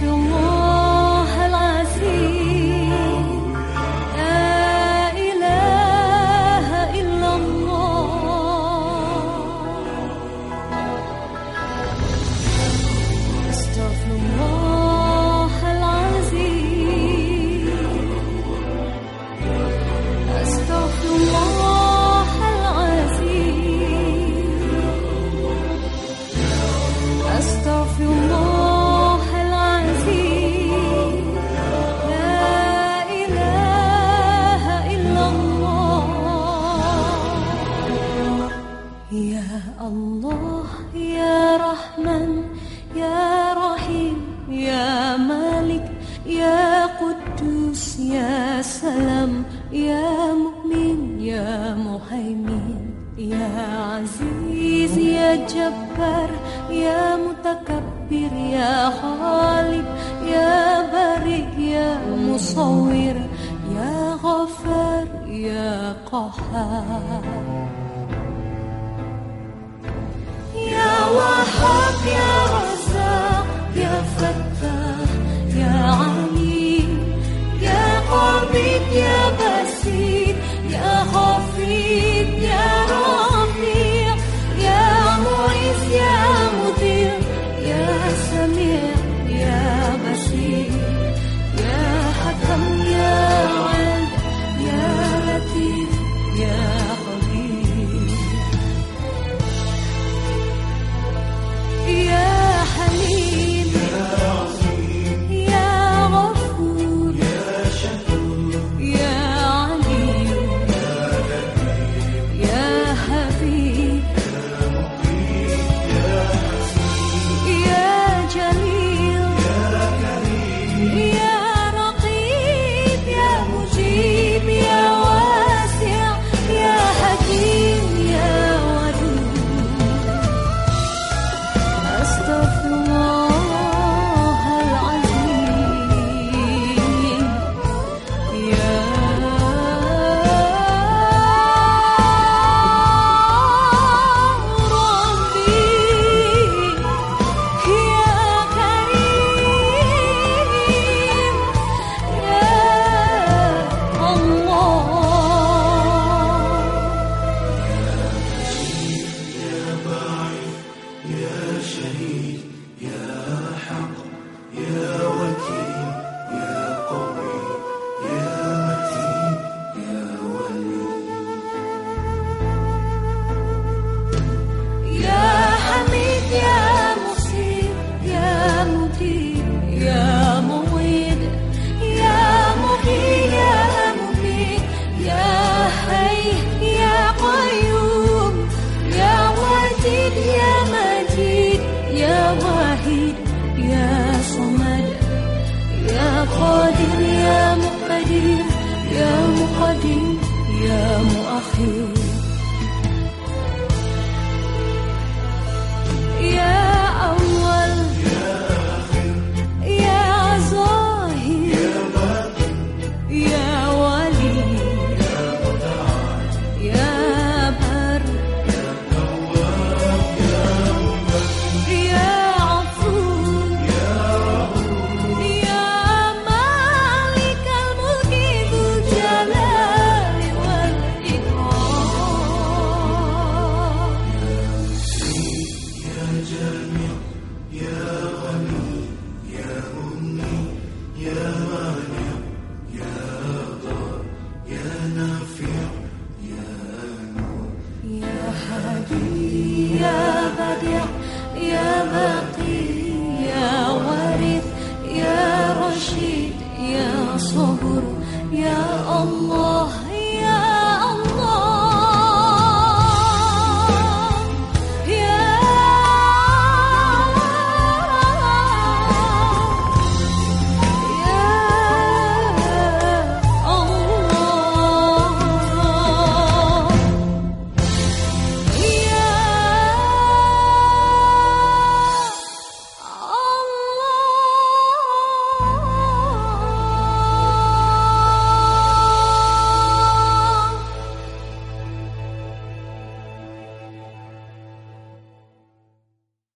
You'll يا قدوس يا سلام يا مؤمن يا مهيمن يا عزيز يا جبار يا متكبر يا خالق يا بارئ يا مصور يا غفار يا قهار. يا وهاب يا You.